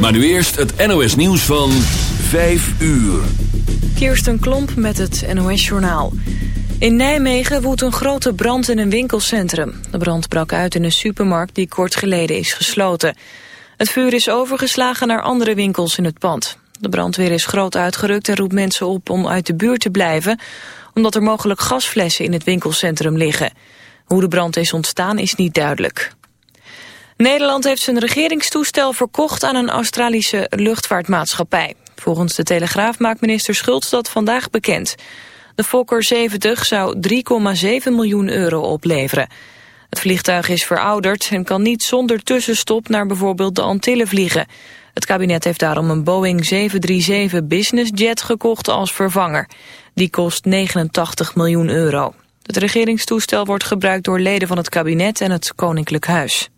Maar nu eerst het NOS nieuws van 5 uur. Kirsten Klomp met het NOS-journaal. In Nijmegen woedt een grote brand in een winkelcentrum. De brand brak uit in een supermarkt die kort geleden is gesloten. Het vuur is overgeslagen naar andere winkels in het pand. De brandweer is groot uitgerukt en roept mensen op om uit de buurt te blijven... omdat er mogelijk gasflessen in het winkelcentrum liggen. Hoe de brand is ontstaan is niet duidelijk. Nederland heeft zijn regeringstoestel verkocht aan een Australische luchtvaartmaatschappij. Volgens de Telegraaf maakt minister Schultz dat vandaag bekend. De Fokker 70 zou 3,7 miljoen euro opleveren. Het vliegtuig is verouderd en kan niet zonder tussenstop naar bijvoorbeeld de Antillen vliegen. Het kabinet heeft daarom een Boeing 737 Business Jet gekocht als vervanger. Die kost 89 miljoen euro. Het regeringstoestel wordt gebruikt door leden van het kabinet en het Koninklijk Huis.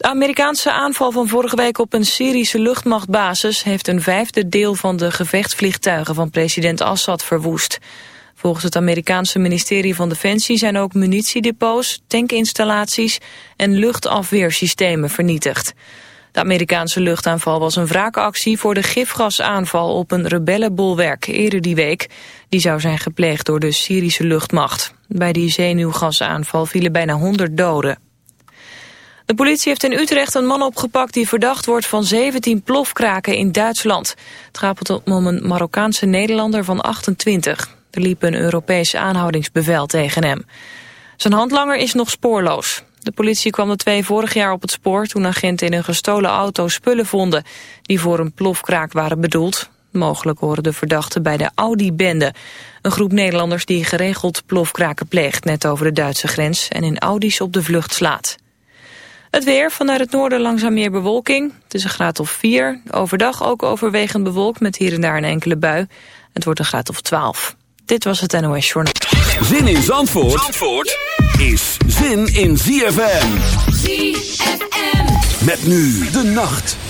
De Amerikaanse aanval van vorige week op een Syrische luchtmachtbasis... heeft een vijfde deel van de gevechtsvliegtuigen van president Assad verwoest. Volgens het Amerikaanse ministerie van Defensie zijn ook munitiedepots, tankinstallaties en luchtafweersystemen vernietigd. De Amerikaanse luchtaanval was een wraakactie voor de gifgasaanval op een rebellenbolwerk eerder die week. Die zou zijn gepleegd door de Syrische luchtmacht. Bij die zenuwgasaanval vielen bijna 100 doden. De politie heeft in Utrecht een man opgepakt die verdacht wordt van 17 plofkraken in Duitsland. Het gaat om een Marokkaanse Nederlander van 28. Er liep een Europees aanhoudingsbevel tegen hem. Zijn handlanger is nog spoorloos. De politie kwam de twee vorig jaar op het spoor toen agenten in een gestolen auto spullen vonden die voor een plofkraak waren bedoeld. Mogelijk horen de verdachten bij de Audi-bende. Een groep Nederlanders die geregeld plofkraken pleegt net over de Duitse grens en in Audi's op de vlucht slaat. Het weer, vanuit het noorden langzaam meer bewolking. Het is een graad of 4. Overdag ook overwegend bewolkt met hier en daar een enkele bui. Het wordt een graad of 12. Dit was het NOS Journal. Zin in Zandvoort, Zandvoort is zin in ZFM. ZFM. Met nu de nacht.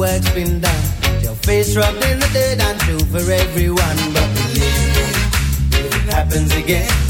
Work's been done. Your face rubbed in the dirt and for everyone. But believe me, if it happens again,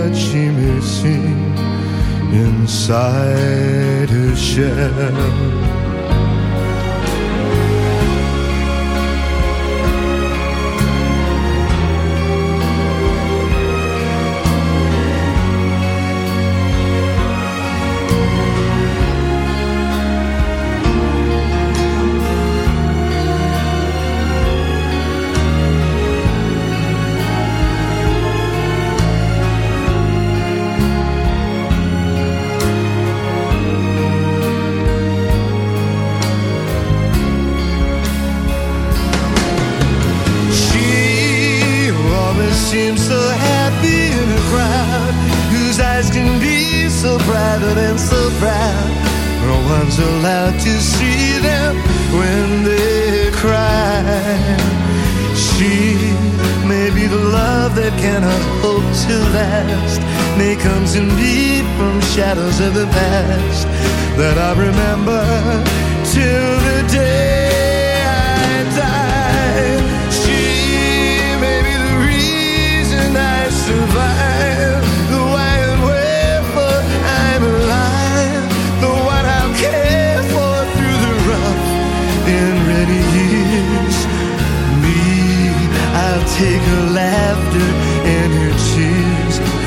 much he missing inside her shell. last may come to me from shadows of the past that I remember till the day I die. She may be the reason I survive. The why and wherefore I'm alive. The what I'll care for through the rough and ready years. Me, I'll take her laughter and her tears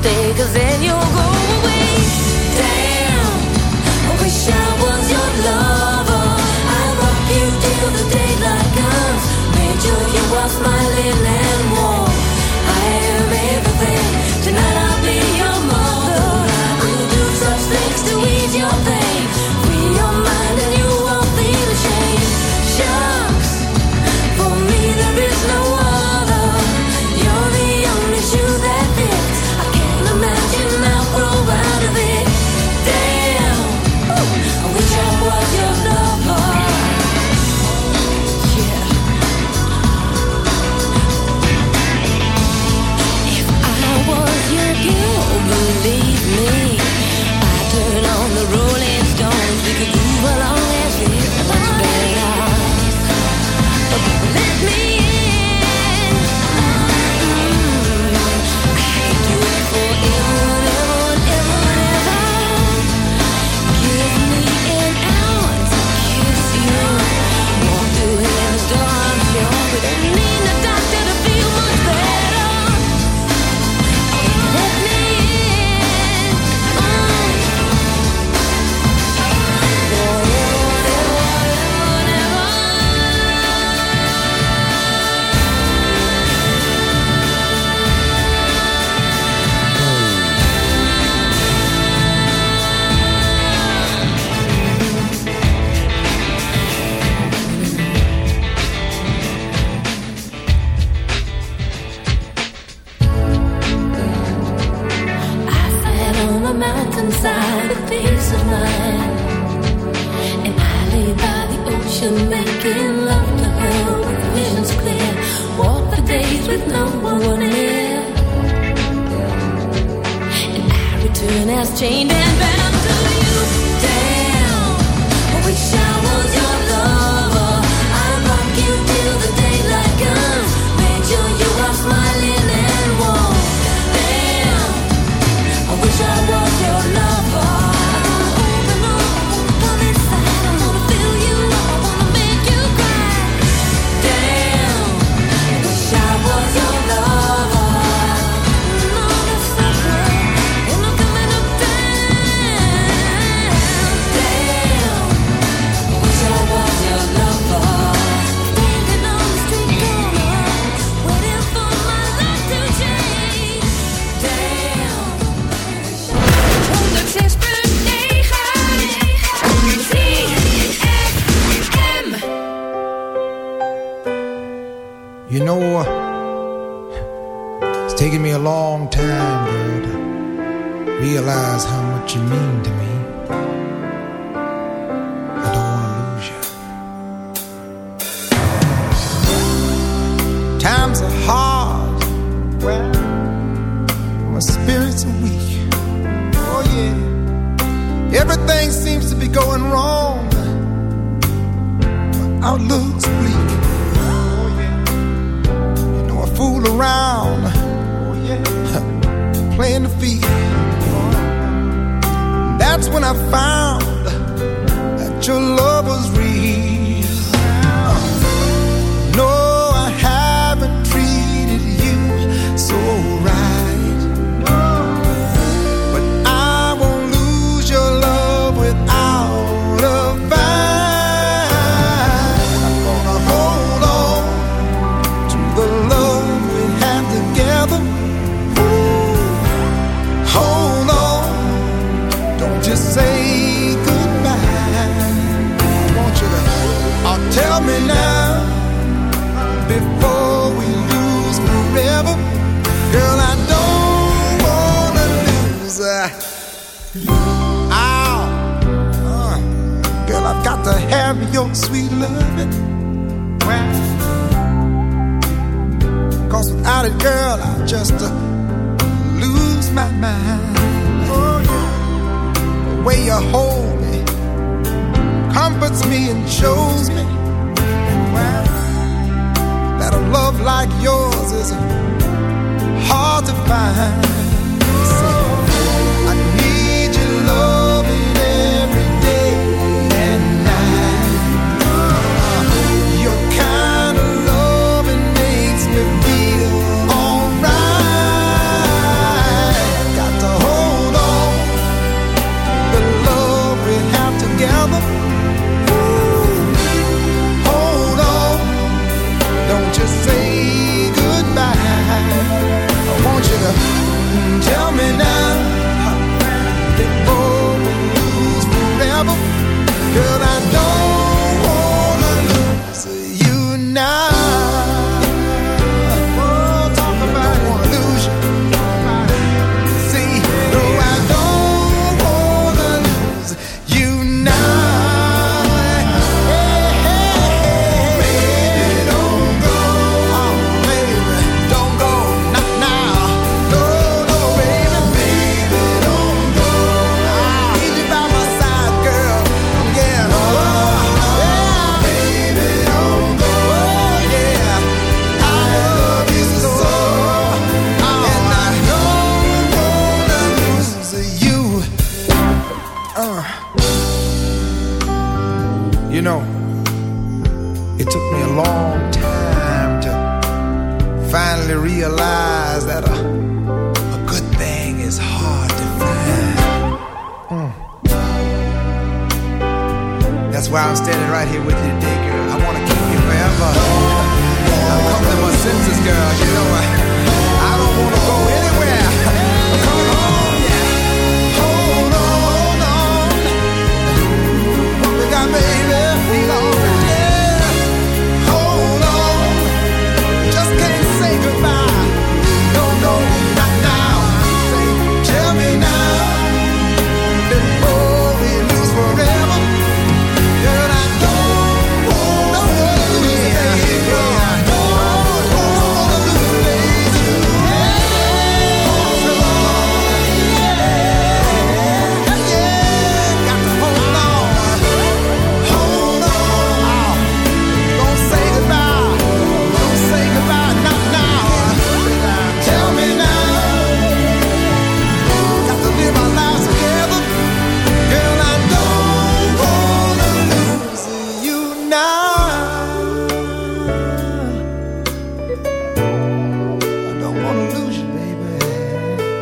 stay, cause then you You're making love to her with visions clear. Walk the days with no one near. And I return as chained and bound to you. Damn, We wish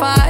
fire.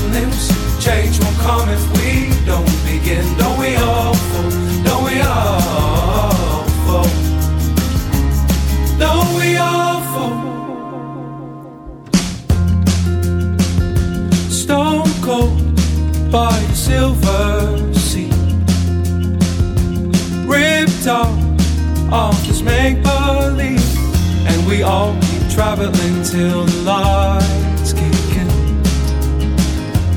if we don't begin. Don't we all fall? Don't we all fall? Don't we all fall? Stone cold by silver sea. Ripped off off this make believe. And we all keep traveling till the in.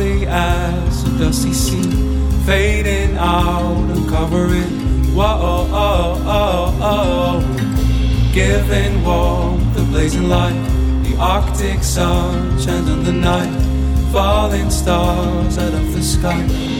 softly as a dusty sea, fading out and covering. Whoa, oh, oh, oh, giving warmth, the blazing light, the Arctic sun shines on the night, falling stars out of the sky.